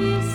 Ne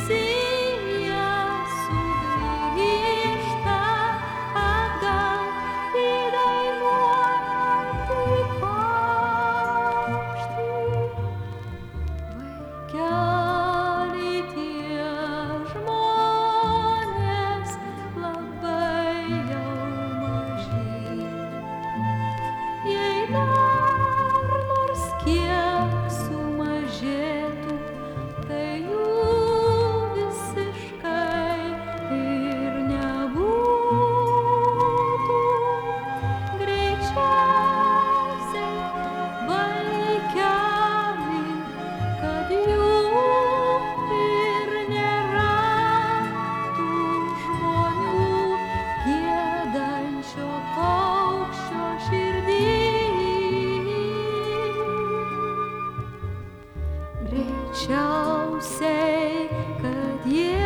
Greičiausiai, kad jie yra